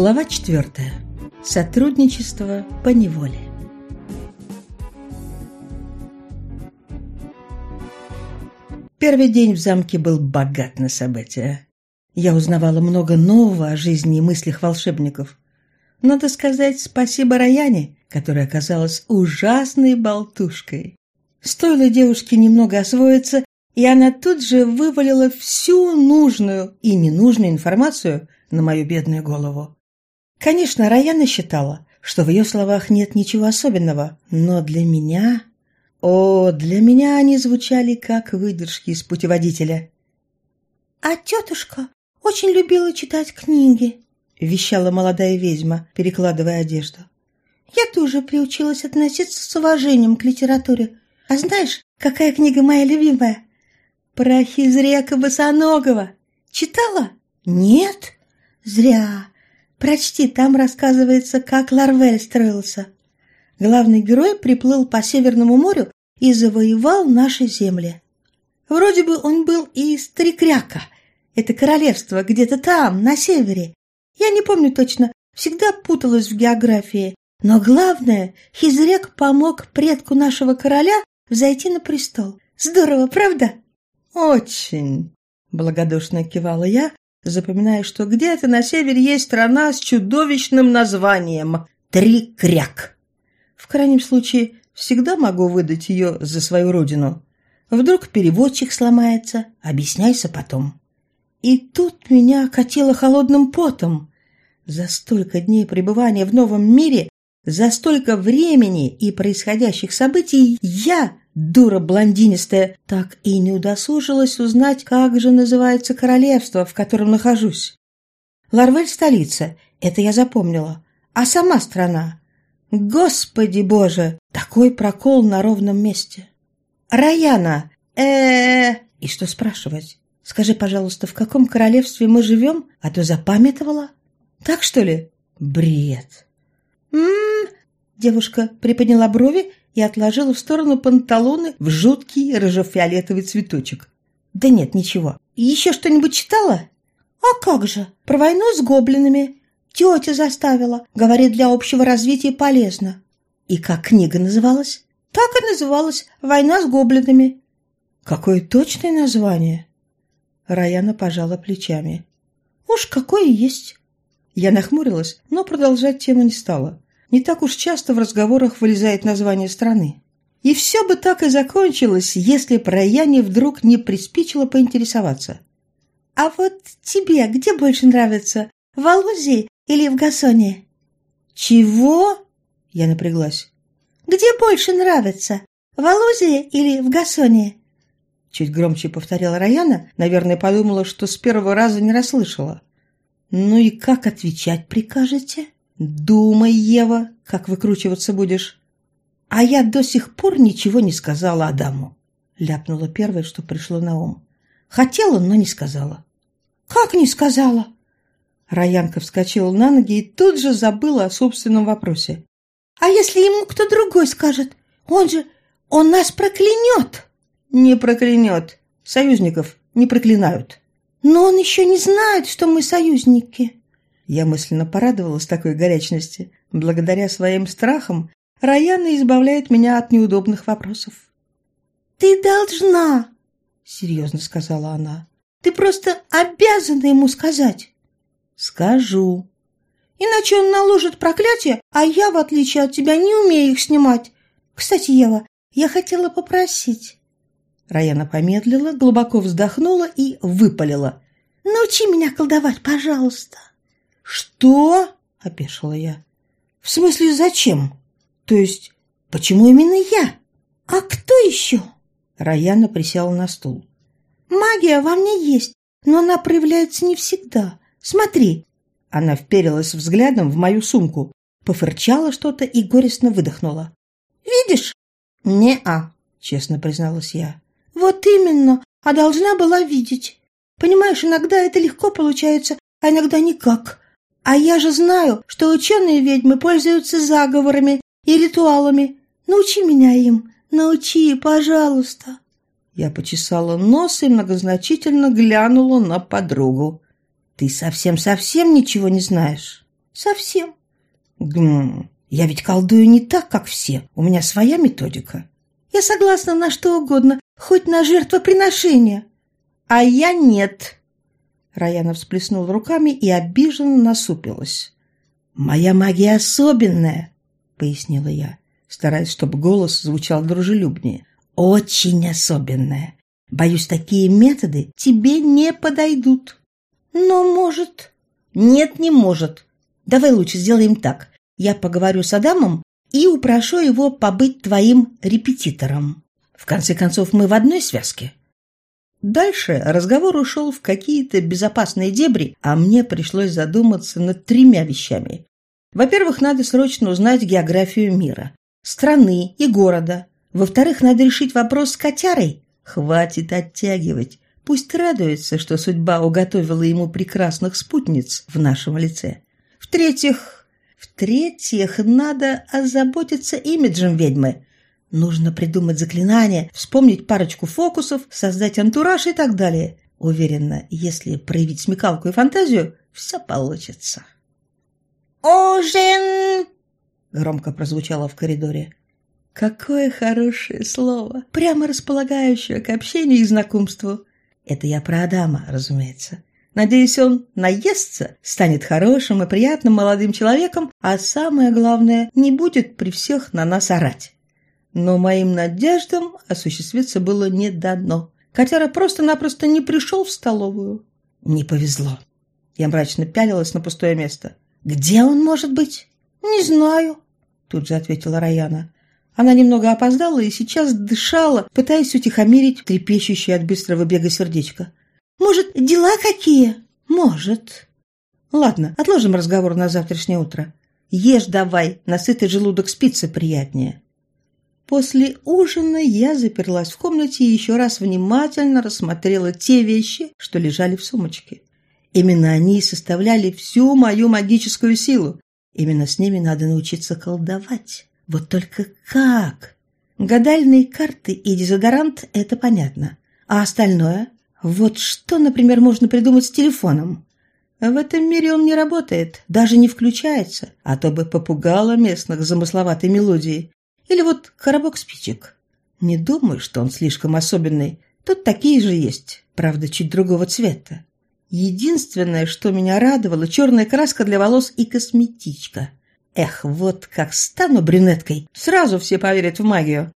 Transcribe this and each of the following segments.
Глава 4. Сотрудничество по неволе. Первый день в замке был богат на события. Я узнавала много нового о жизни и мыслях волшебников. Надо сказать спасибо Раяне, которая оказалась ужасной болтушкой. Стоило девушке немного освоиться, и она тут же вывалила всю нужную и ненужную информацию на мою бедную голову. Конечно, Раяна считала, что в ее словах нет ничего особенного, но для меня... О, для меня они звучали как выдержки из путеводителя. «А тетушка очень любила читать книги», — вещала молодая ведьма, перекладывая одежду. «Я тоже приучилась относиться с уважением к литературе. А знаешь, какая книга моя любимая? Про Хизрека Босоногова. Читала? Нет? Зря. Прочти, там рассказывается, как Ларвель строился. Главный герой приплыл по Северному морю и завоевал наши земли. Вроде бы он был из Трикряка. Это королевство где-то там, на севере. Я не помню точно, всегда путалась в географии. Но главное, Хизрек помог предку нашего короля взойти на престол. Здорово, правда? Очень, благодушно кивала я, запоминая, что где-то на севере есть страна с чудовищным названием Трикряк. В крайнем случае, всегда могу выдать ее за свою родину. Вдруг переводчик сломается, объясняйся потом. И тут меня окатило холодным потом. За столько дней пребывания в новом мире, за столько времени и происходящих событий я Дура блондинистая так и не удосужилась узнать, как же называется королевство, в котором нахожусь. Ларвель – столица, это я запомнила. А сама страна? Господи боже, такой прокол на ровном месте. Раяна, э, -э, -э И что спрашивать? Скажи, пожалуйста, в каком королевстве мы живем, а то запамятовала? Так что ли? Бред. М-м, девушка приподняла брови и отложила в сторону панталоны в жуткий рыжо-фиолетовый цветочек. «Да нет, ничего. Еще что-нибудь читала?» «А как же? Про войну с гоблинами. Тетя заставила. Говорит, для общего развития полезно». «И как книга называлась?» «Так и называлась. Война с гоблинами». «Какое точное название?» Раяна пожала плечами. «Уж какое есть». Я нахмурилась, но продолжать тему не стала. Не так уж часто в разговорах вылезает название страны. И все бы так и закончилось, если про Яне вдруг не приспичило поинтересоваться. «А вот тебе где больше нравится, в Алузии или в Гасоне?» «Чего?» – я напряглась. «Где больше нравится, в Алузии или в Гасоне?» Чуть громче повторяла Раяна, наверное, подумала, что с первого раза не расслышала. «Ну и как отвечать прикажете?» «Думай, Ева, как выкручиваться будешь». «А я до сих пор ничего не сказала Адаму», — ляпнула первое, что пришло на ум. «Хотела, но не сказала». «Как не сказала?» Раянка вскочила на ноги и тут же забыла о собственном вопросе. «А если ему кто другой скажет? Он же... он нас проклянет!» «Не проклянет. Союзников не проклинают». «Но он еще не знает, что мы союзники». Я мысленно порадовалась такой горячности. Благодаря своим страхам Раяна избавляет меня от неудобных вопросов. «Ты должна!» — серьезно сказала она. «Ты просто обязана ему сказать!» «Скажу!» «Иначе он наложит проклятие, а я, в отличие от тебя, не умею их снимать. Кстати, Ева, я хотела попросить...» Раяна помедлила, глубоко вздохнула и выпалила. «Научи меня колдовать, пожалуйста!» «Что?» – опешила я. «В смысле, зачем? То есть, почему именно я?» «А кто еще?» Раяна присела на стул. «Магия во мне есть, но она проявляется не всегда. Смотри!» Она вперилась взглядом в мою сумку, пофырчала что-то и горестно выдохнула. «Видишь?» «Не-а», честно призналась я. «Вот именно, а должна была видеть. Понимаешь, иногда это легко получается, а иногда никак. А я же знаю, что ученые ведьмы пользуются заговорами и ритуалами. Научи меня им, научи, пожалуйста. Я почесала нос и многозначительно глянула на подругу. Ты совсем-совсем ничего не знаешь? Совсем. Гм, я ведь колдую не так, как все. У меня своя методика. Я согласна на что угодно, хоть на жертвоприношение. А я нет. Раяна всплеснула руками и обиженно насупилась. «Моя магия особенная», — пояснила я, стараясь, чтобы голос звучал дружелюбнее. «Очень особенная. Боюсь, такие методы тебе не подойдут». «Но может...» «Нет, не может. Давай лучше сделаем так. Я поговорю с Адамом и упрошу его побыть твоим репетитором. В конце концов, мы в одной связке». Дальше разговор ушел в какие-то безопасные дебри, а мне пришлось задуматься над тремя вещами. Во-первых, надо срочно узнать географию мира, страны и города. Во-вторых, надо решить вопрос с котярой. Хватит оттягивать. Пусть радуется, что судьба уготовила ему прекрасных спутниц в нашем лице. В-третьих, в-третьих, надо озаботиться имиджем ведьмы. Нужно придумать заклинание, вспомнить парочку фокусов, создать антураж и так далее. Уверена, если проявить смекалку и фантазию, все получится. «Ужин!» — громко прозвучало в коридоре. Какое хорошее слово, прямо располагающее к общению и знакомству. Это я про Адама, разумеется. Надеюсь, он наестся, станет хорошим и приятным молодым человеком, а самое главное, не будет при всех на нас орать. Но моим надеждам осуществиться было не дано. Котяра просто-напросто не пришел в столовую. Не повезло. Я мрачно пялилась на пустое место. «Где он может быть?» «Не знаю», — тут же ответила Раяна. Она немного опоздала и сейчас дышала, пытаясь утихомирить трепещущее от быстрого бега сердечко. «Может, дела какие?» «Может». «Ладно, отложим разговор на завтрашнее утро. Ешь давай, насытый желудок спится приятнее». После ужина я заперлась в комнате и еще раз внимательно рассмотрела те вещи, что лежали в сумочке. Именно они составляли всю мою магическую силу. Именно с ними надо научиться колдовать. Вот только как? Гадальные карты и дезодорант – это понятно. А остальное? Вот что, например, можно придумать с телефоном? В этом мире он не работает, даже не включается, а то бы попугало местных замысловатой мелодией. Или вот коробок спичек. Не думаю, что он слишком особенный. Тут такие же есть, правда, чуть другого цвета. Единственное, что меня радовало, черная краска для волос и косметичка. Эх, вот как стану брюнеткой, сразу все поверят в магию.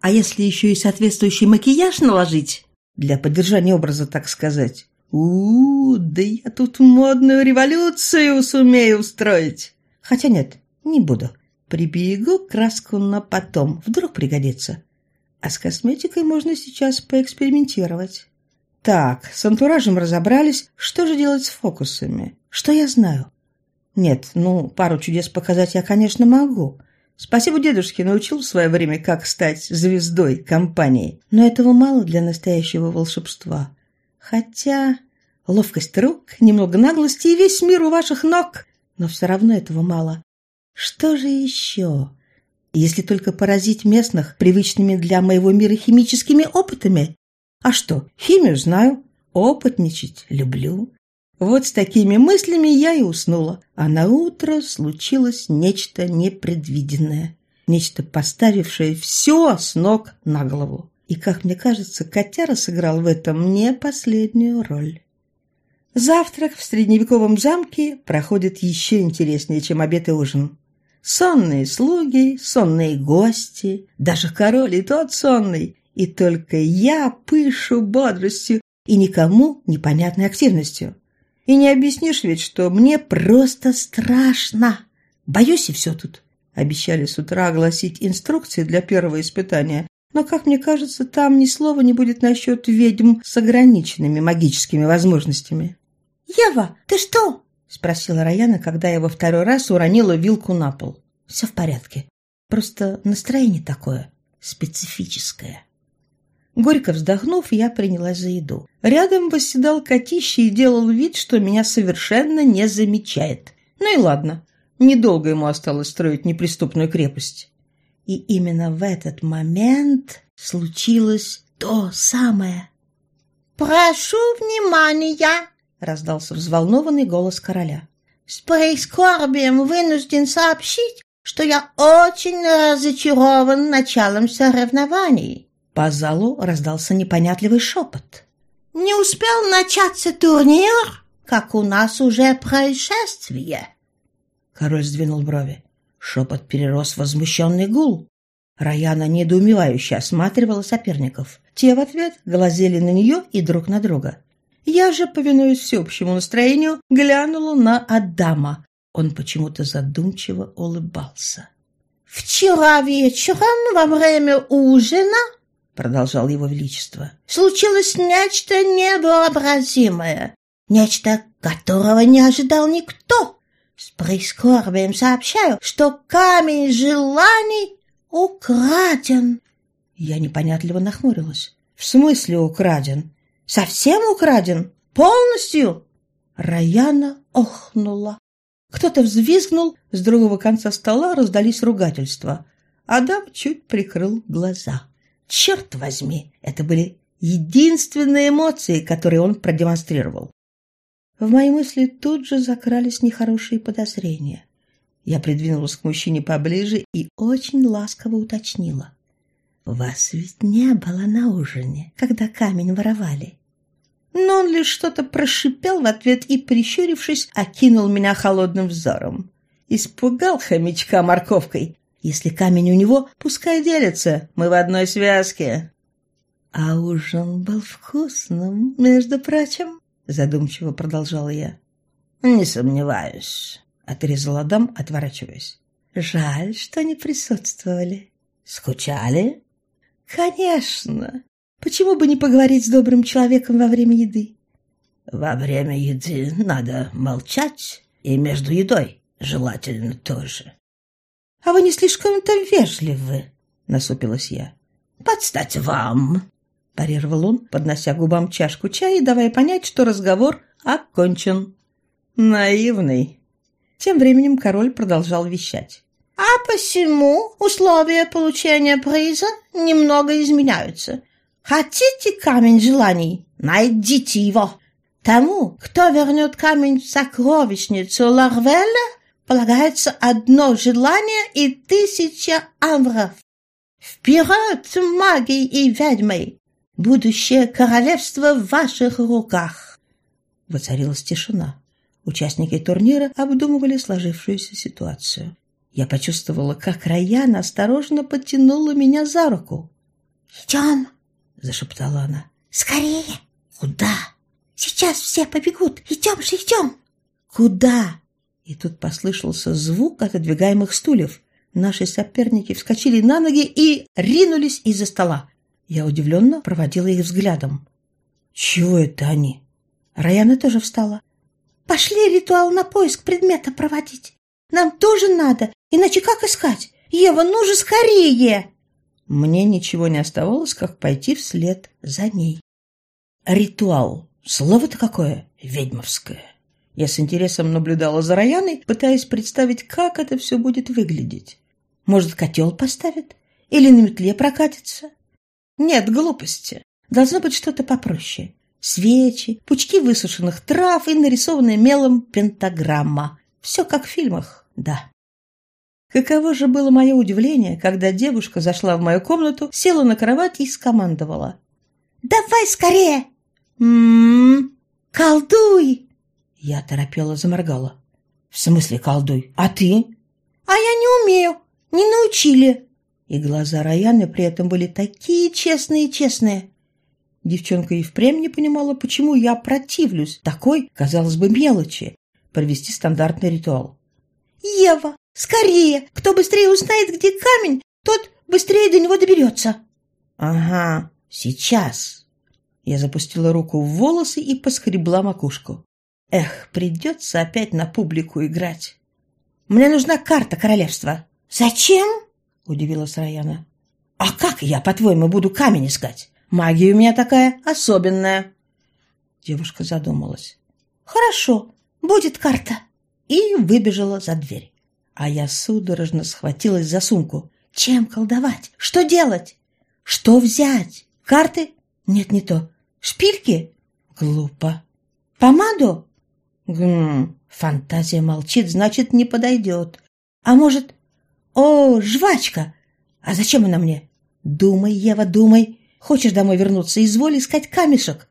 А если еще и соответствующий макияж наложить? Для поддержания образа, так сказать. у, -у да я тут модную революцию сумею устроить. Хотя нет, не буду. Приберегу краску на потом, вдруг пригодится. А с косметикой можно сейчас поэкспериментировать. Так, с антуражем разобрались. Что же делать с фокусами? Что я знаю? Нет, ну, пару чудес показать я, конечно, могу. Спасибо дедушке, научил в свое время, как стать звездой компании. Но этого мало для настоящего волшебства. Хотя ловкость рук, немного наглости и весь мир у ваших ног. Но все равно этого мало. Что же еще? Если только поразить местных привычными для моего мира химическими опытами. А что, химию знаю, опытничать люблю. Вот с такими мыслями я и уснула, а на утро случилось нечто непредвиденное, нечто поставившее все с ног на голову. И, как мне кажется, котяра сыграл в этом не последнюю роль. Завтрак в средневековом замке проходит еще интереснее, чем обед и ужин. Сонные слуги, сонные гости, даже король и тот сонный. И только я пышу бодростью и никому непонятной активностью. И не объяснишь ведь, что мне просто страшно. Боюсь и все тут. Обещали с утра огласить инструкции для первого испытания, но, как мне кажется, там ни слова не будет насчет ведьм с ограниченными магическими возможностями. «Ева, ты что?» — спросила Раяна, когда я во второй раз уронила вилку на пол. «Все в порядке. Просто настроение такое, специфическое». Горько вздохнув, я принялась за еду. Рядом восседал котище и делал вид, что меня совершенно не замечает. Ну и ладно, недолго ему осталось строить неприступную крепость. И именно в этот момент случилось то самое. «Прошу внимания!» Раздался взволнованный голос короля. С прискорбием вынужден сообщить, что я очень разочарован началом соревнований. По залу раздался непонятливый шепот. Не успел начаться турнир, как у нас уже происшествие. Король сдвинул брови. Шепот перерос в возмущенный гул. Раяна недоумевающе осматривала соперников. Те в ответ глазели на нее и друг на друга. Я же, повинуясь всеобщему настроению, глянула на Адама. Он почему-то задумчиво улыбался. «Вчера вечером во время ужина, — продолжал его величество, — случилось нечто невообразимое, нечто, которого не ожидал никто. С прискорбием сообщаю, что камень желаний украден». Я непонятливо нахмурилась. «В смысле украден? Совсем украден? Полностью?» Раяна охнула. Кто-то взвизгнул, с другого конца стола раздались ругательства. Адам чуть прикрыл глаза. Черт возьми, это были единственные эмоции, которые он продемонстрировал. В мои мысли тут же закрались нехорошие подозрения. Я придвинулась к мужчине поближе и очень ласково уточнила. «Вас ведь не было на ужине, когда камень воровали?» Но он лишь что-то прошипел в ответ и, прищурившись, окинул меня холодным взором. Испугал хомячка морковкой. Если камень у него, пускай делится, мы в одной связке. А ужин был вкусным, между прочим, задумчиво продолжала я. Не сомневаюсь, отрезал Адам, отворачиваясь. Жаль, что не присутствовали. Скучали? Конечно. Почему бы не поговорить с добрым человеком во время еды? Во время еды надо молчать, и между едой желательно тоже. А вы не слишком-то вежливы, насупилась я. Подстать вам, парировал он, поднося губам чашку чая и давая понять, что разговор окончен. Наивный. Тем временем король продолжал вещать. А посему условия получения приза немного изменяются. Хотите камень желаний? Найдите его. Тому, кто вернет камень в сокровищницу Ларвеля, полагается одно желание и тысяча амвров. Вперед, маги и ведьмы! Будущее королевство в ваших руках!» Воцарилась тишина. Участники турнира обдумывали сложившуюся ситуацию. Я почувствовала, как Раяна осторожно подтянула меня за руку. «Идем!» — зашептала она. «Скорее!» «Куда?» «Сейчас все побегут! Идем же, идем!» «Куда?» И тут послышался звук отодвигаемых стульев. Наши соперники вскочили на ноги и ринулись из-за стола. Я удивленно проводила их взглядом. «Чего это они?» Раяна тоже встала. «Пошли ритуал на поиск предмета проводить. Нам тоже надо, иначе как искать? Ева, ну же скорее!» Мне ничего не оставалось, как пойти вслед за ней. Ритуал. Слово-то какое ведьмовское. Я с интересом наблюдала за Раяной, пытаясь представить, как это все будет выглядеть. Может, котел поставит? Или на метле прокатится? Нет, глупости. Должно быть что-то попроще. Свечи, пучки высушенных трав и нарисованная мелом пентаграмма. Все как в фильмах, да. Каково же было мое удивление, когда девушка зашла в мою комнату, села на кровать и скомандовала. «Давай скорее!» «М-м-м! Колдуй!» Я торопела заморгала. «В смысле колдуй? А ты?» «А я не умею, не научили!» И глаза Раяны при этом были такие честные-честные. Девчонка и впрямь не понимала, почему я противлюсь такой, казалось бы, мелочи, провести стандартный ритуал. «Ева, скорее! Кто быстрее узнает, где камень, тот быстрее до него доберется!» «Ага, сейчас!» Я запустила руку в волосы и поскребла макушку. «Эх, придется опять на публику играть!» «Мне нужна карта королевства!» «Зачем?» — удивилась Раяна. «А как я, по-твоему, буду камень искать? Магия у меня такая особенная!» Девушка задумалась. «Хорошо, будет карта!» и выбежала за дверь. А я судорожно схватилась за сумку. Чем колдовать? Что делать? Что взять? Карты? Нет, не то. Шпильки? Глупо. Помаду? Гм, фантазия молчит, значит, не подойдет. А может... О, жвачка! А зачем она мне? Думай, Ева, думай. Хочешь домой вернуться? Изволь искать камешек.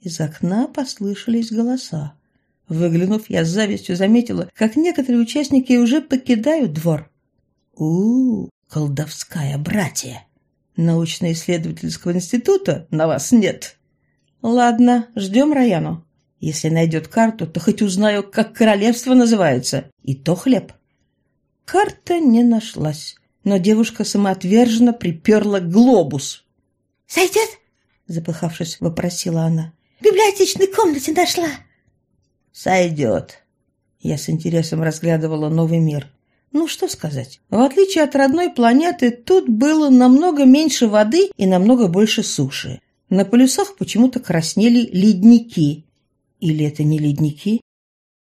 Из окна послышались голоса. Выглянув, я с завистью заметила, как некоторые участники уже покидают двор. у, -у колдовская братья! Научно-исследовательского института на вас нет. Ладно, ждем Раяну. Если найдет карту, то хоть узнаю, как королевство называется. И то хлеб. Карта не нашлась, но девушка самоотверженно приперла глобус. «Сойдет?» — запыхавшись, вопросила она. «В библиотечной комнате нашла». «Сойдет». Я с интересом разглядывала новый мир. Ну, что сказать. В отличие от родной планеты, тут было намного меньше воды и намного больше суши. На полюсах почему-то краснели ледники. Или это не ледники?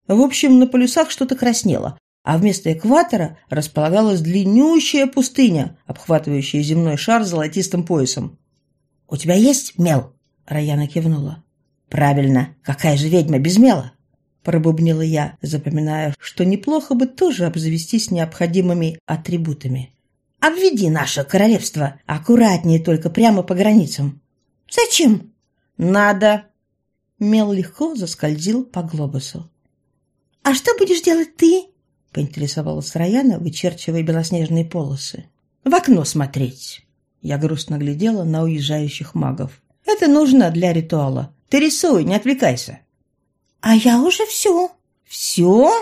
В общем, на полюсах что-то краснело, а вместо экватора располагалась длиннющая пустыня, обхватывающая земной шар золотистым поясом. «У тебя есть мел?» — Раяна кивнула. «Правильно. Какая же ведьма без мела?» Пробубнила я, запоминая, что неплохо бы тоже обзавестись необходимыми атрибутами. «Обведи наше королевство. Аккуратнее только прямо по границам». «Зачем?» «Надо». Мел легко заскользил по глобусу. «А что будешь делать ты?» — поинтересовалась Раяна, вычерчивая белоснежные полосы. «В окно смотреть». Я грустно глядела на уезжающих магов. «Это нужно для ритуала. Ты рисуй, не отвлекайся». «А я уже все». «Все?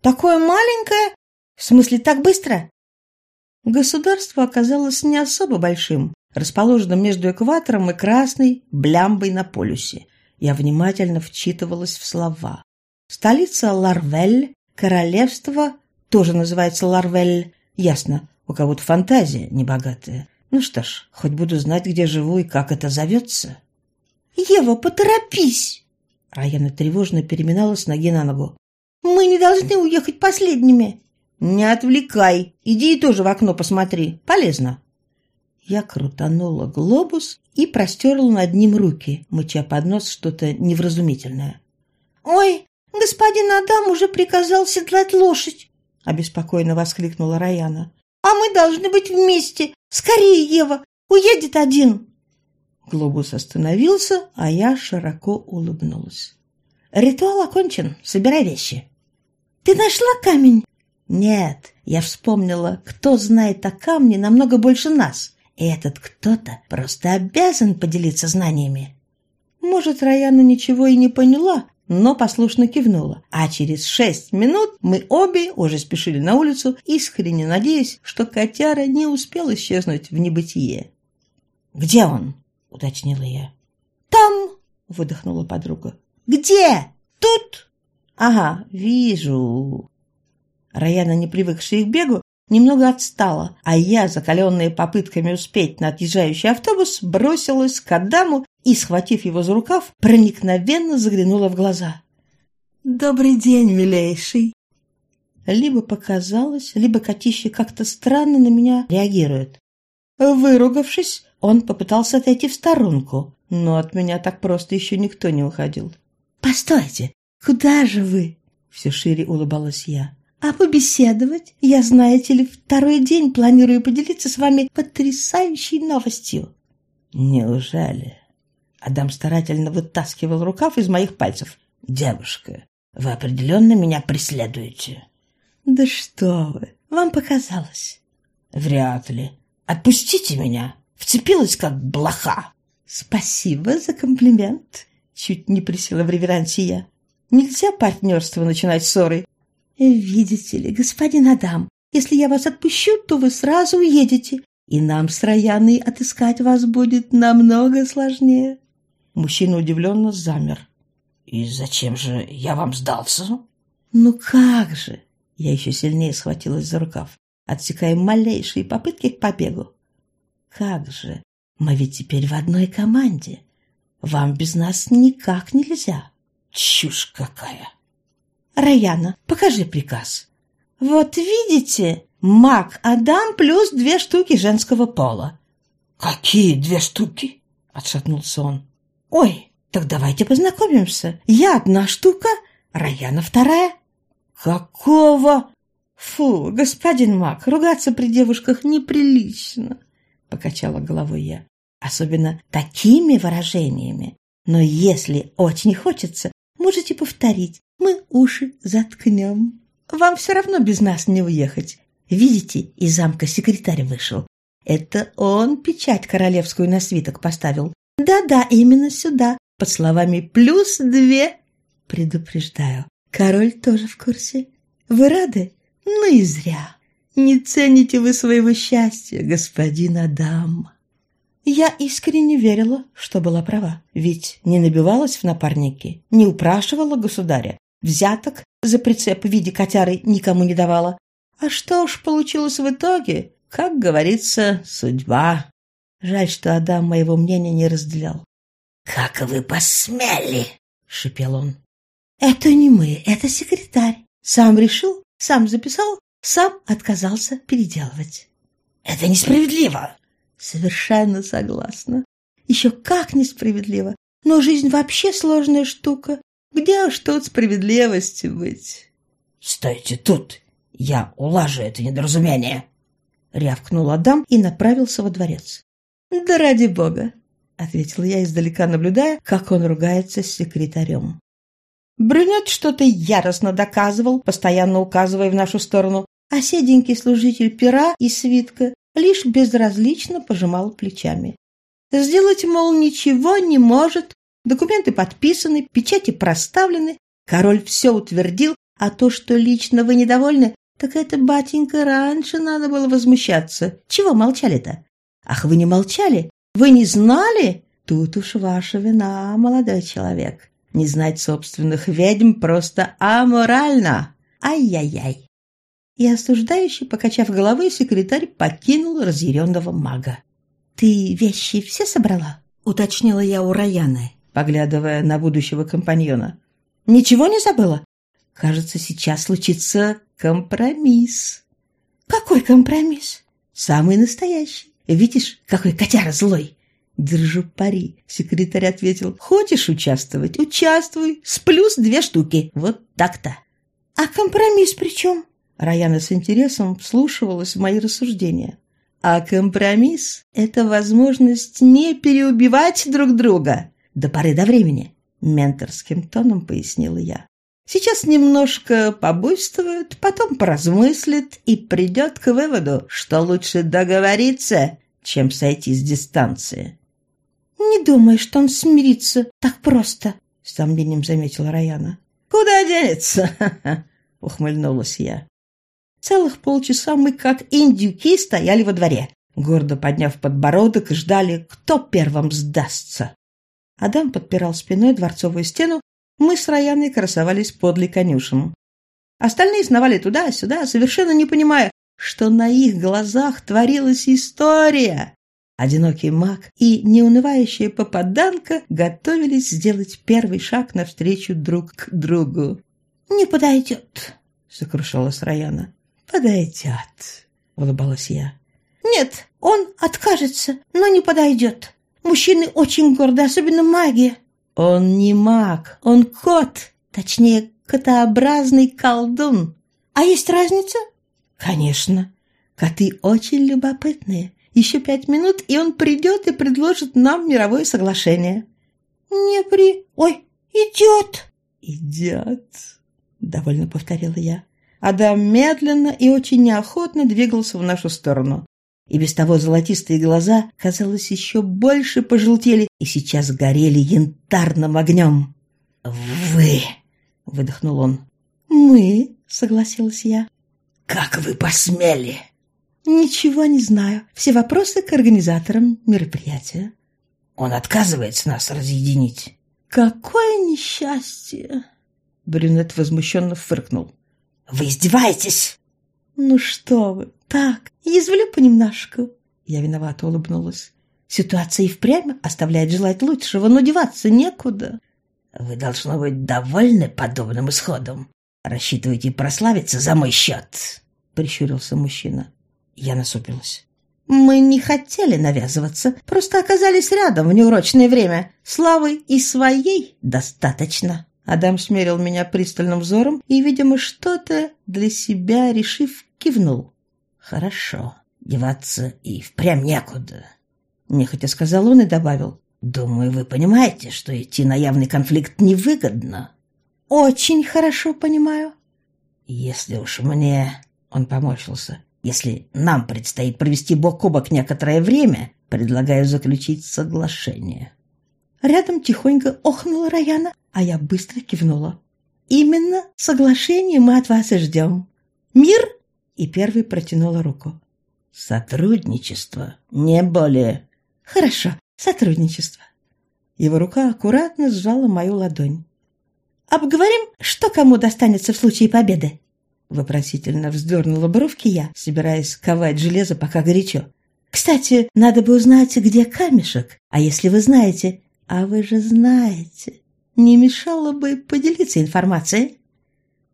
Такое маленькое? В смысле, так быстро?» Государство оказалось не особо большим, расположенным между экватором и красной блямбой на полюсе. Я внимательно вчитывалась в слова. Столица Ларвель, королевство, тоже называется Ларвель. Ясно, у кого-то фантазия небогатая. Ну что ж, хоть буду знать, где живу и как это зовется. «Ева, поторопись!» Раяна тревожно переминалась ноги на ногу. «Мы не должны уехать последними!» «Не отвлекай! Иди и тоже в окно посмотри. Полезно!» Я крутанула глобус и простерла над ним руки, мыча под нос что-то невразумительное. «Ой, господин Адам уже приказал седлать лошадь!» — обеспокоенно воскликнула Раяна. «А мы должны быть вместе! Скорее, Ева! Уедет один!» Глобус остановился, а я широко улыбнулась. «Ритуал окончен. Собирай вещи». «Ты нашла камень?» «Нет, я вспомнила, кто знает о камне намного больше нас, и этот кто-то просто обязан поделиться знаниями». Может, Раяна ничего и не поняла, но послушно кивнула. А через шесть минут мы обе уже спешили на улицу, искренне надеясь, что котяра не успел исчезнуть в небытие. «Где он?» — уточнила я. «Там!» — выдохнула подруга. «Где? Тут?» «Ага, вижу». Раяна, не привыкшая к бегу, немного отстала, а я, закаленная попытками успеть на отъезжающий автобус, бросилась к Адаму и, схватив его за рукав, проникновенно заглянула в глаза. «Добрый день, милейший!» Либо показалось, либо котище как-то странно на меня реагирует. Выругавшись, он попытался отойти в сторонку, но от меня так просто еще никто не уходил. «Постойте, куда же вы?» Все шире улыбалась я. «А побеседовать? Я, знаете ли, второй день планирую поделиться с вами потрясающей новостью». «Неужели?» Адам старательно вытаскивал рукав из моих пальцев. «Девушка, вы определенно меня преследуете». «Да что вы, вам показалось». «Вряд ли. Отпустите меня!» Вцепилась, как блоха. «Спасибо за комплимент», — чуть не присела в реверансе я. «Нельзя партнерство начинать ссорой». «Видите ли, господин Адам, если я вас отпущу, то вы сразу уедете, и нам с Раяной отыскать вас будет намного сложнее». Мужчина удивленно замер. «И зачем же я вам сдался?» «Ну как же!» Я еще сильнее схватилась за рукав, отсекая малейшие попытки к побегу. Как же, мы ведь теперь в одной команде. Вам без нас никак нельзя. Чушь какая. Раяна, покажи приказ. Вот видите, маг Адам плюс две штуки женского пола. Какие две штуки? Отшатнулся он. Ой, так давайте познакомимся. Я одна штука, Раяна вторая. Какого? Фу, господин Мак, ругаться при девушках неприлично, покачала головой я. Особенно такими выражениями. Но если очень хочется, можете повторить. Мы уши заткнем. Вам все равно без нас не уехать. Видите, из замка секретарь вышел. Это он печать королевскую на свиток поставил. Да-да, именно сюда, под словами «плюс две». Предупреждаю, король тоже в курсе. Вы рады? Ну и зря. Не цените вы своего счастья, господин Адам. Я искренне верила, что была права, ведь не набивалась в напарники, не упрашивала государя, взяток за прицеп в виде котяры никому не давала. А что уж получилось в итоге, как говорится, судьба. Жаль, что Адам моего мнения не разделял. «Как вы посмели!» — шипел он. «Это не мы, это секретарь. Сам решил, сам записал, сам отказался переделывать». «Это несправедливо!» Совершенно согласна. Еще как несправедливо. Но жизнь вообще сложная штука. Где уж тут справедливости быть? «Стойте тут! Я улажу это недоразумение!» Рявкнул Адам и направился во дворец. «Да ради бога!» — ответила я издалека, наблюдая, как он ругается с секретарем. Брюнет что-то яростно доказывал, постоянно указывая в нашу сторону, а седенький служитель пера и свитка лишь безразлично пожимал плечами. Сделать, мол, ничего не может, документы подписаны, печати проставлены, король все утвердил, а то, что лично вы недовольны, так это, батенька, раньше надо было возмущаться. Чего молчали-то? Ах, вы не молчали? Вы не знали? Тут уж ваша вина, молодой человек. Не знать собственных ведьм просто аморально. Ай-яй-яй и осуждающий, покачав головой, секретарь покинул разъяренного мага. «Ты вещи все собрала?» — уточнила я у Раяны, поглядывая на будущего компаньона. «Ничего не забыла? Кажется, сейчас случится компромисс». «Какой компромисс?» «Самый настоящий. Видишь, какой котяра злой!» «Держу пари», — секретарь ответил. «Хочешь участвовать? Участвуй. С плюс две штуки. Вот так-то». «А компромисс при чем?» Раяна с интересом вслушивалась в мои рассуждения. А компромисс – это возможность не переубивать друг друга до поры до времени, менторским тоном пояснила я. Сейчас немножко побойствует, потом поразмыслит и придет к выводу, что лучше договориться, чем сойти с дистанции. «Не думай, что он смирится так просто», — с сомнением заметила Раяна. «Куда денется?» — ухмыльнулась я. Целых полчаса мы, как индюки, стояли во дворе, гордо подняв подбородок ждали, кто первым сдастся. Адам подпирал спиной дворцовую стену, мы с Раяной красовались подле конюшен. Остальные сновали туда-сюда, совершенно не понимая, что на их глазах творилась история. Одинокий маг и неунывающая попаданка готовились сделать первый шаг навстречу друг к другу. «Не подойдет», — сокрушалась Раяна подойдет», — улыбалась я. «Нет, он откажется, но не подойдет. Мужчины очень горды, особенно маги». «Он не маг, он кот, точнее, котообразный колдун». «А есть разница?» «Конечно. Коты очень любопытные. Еще пять минут, и он придет и предложит нам мировое соглашение». «Не при... Ой, идет!» «Идет», — довольно повторила я. Адам медленно и очень неохотно двигался в нашу сторону. И без того золотистые глаза, казалось, еще больше пожелтели и сейчас горели янтарным огнем. «Вы!» — выдохнул он. «Мы?» — согласилась я. «Как вы посмели?» «Ничего не знаю. Все вопросы к организаторам мероприятия». «Он отказывается нас разъединить». «Какое несчастье!» Брюнет возмущенно фыркнул. Вы издеваетесь?» «Ну что вы, так, язвлю понемножку». Я виновато улыбнулась. Ситуация и впрямь оставляет желать лучшего, но деваться некуда. «Вы, должно быть, довольны подобным исходом. Рассчитываете прославиться за мой счет?» — прищурился мужчина. Я насупилась. «Мы не хотели навязываться, просто оказались рядом в неурочное время. Славы и своей достаточно». Адам смерил меня пристальным взором и, видимо, что-то для себя решив, кивнул. «Хорошо, деваться и впрямь некуда», — нехотя сказал он и добавил. «Думаю, вы понимаете, что идти на явный конфликт невыгодно». «Очень хорошо понимаю». «Если уж мне...» — он поморщился. «Если нам предстоит провести бок о бок некоторое время, предлагаю заключить соглашение». Рядом тихонько охнула Раяна, а я быстро кивнула. «Именно соглашение мы от вас и ждем. Мир?» И первый протянула руку. «Сотрудничество, не более». «Хорошо, сотрудничество». Его рука аккуратно сжала мою ладонь. «Обговорим, что кому достанется в случае победы?» Вопросительно вздернула бровки я, собираясь ковать железо, пока горячо. «Кстати, надо бы узнать, где камешек. А если вы знаете, а вы же знаете, не мешало бы поделиться информацией.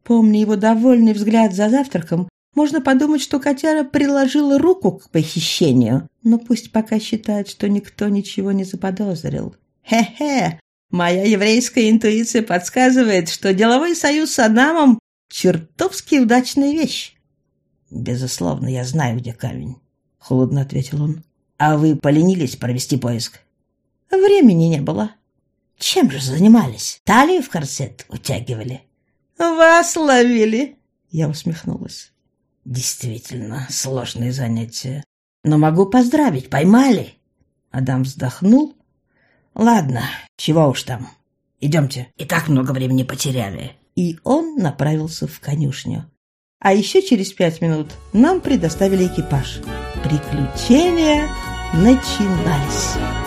Помня его довольный взгляд за завтраком, можно подумать, что котяра приложила руку к похищению, но пусть пока считает, что никто ничего не заподозрил. Хе-хе, моя еврейская интуиция подсказывает, что деловой союз с Адамом – чертовски удачная вещь. «Безусловно, я знаю, где камень», – холодно ответил он. «А вы поленились провести поиск?» Времени не было. Чем же занимались? Талию в корсет утягивали? Вас ловили. Я усмехнулась. Действительно, сложные занятия. Но могу поздравить, поймали. Адам вздохнул. Ладно, чего уж там. Идемте, и так много времени потеряли. И он направился в конюшню. А еще через пять минут нам предоставили экипаж. Приключения начинались.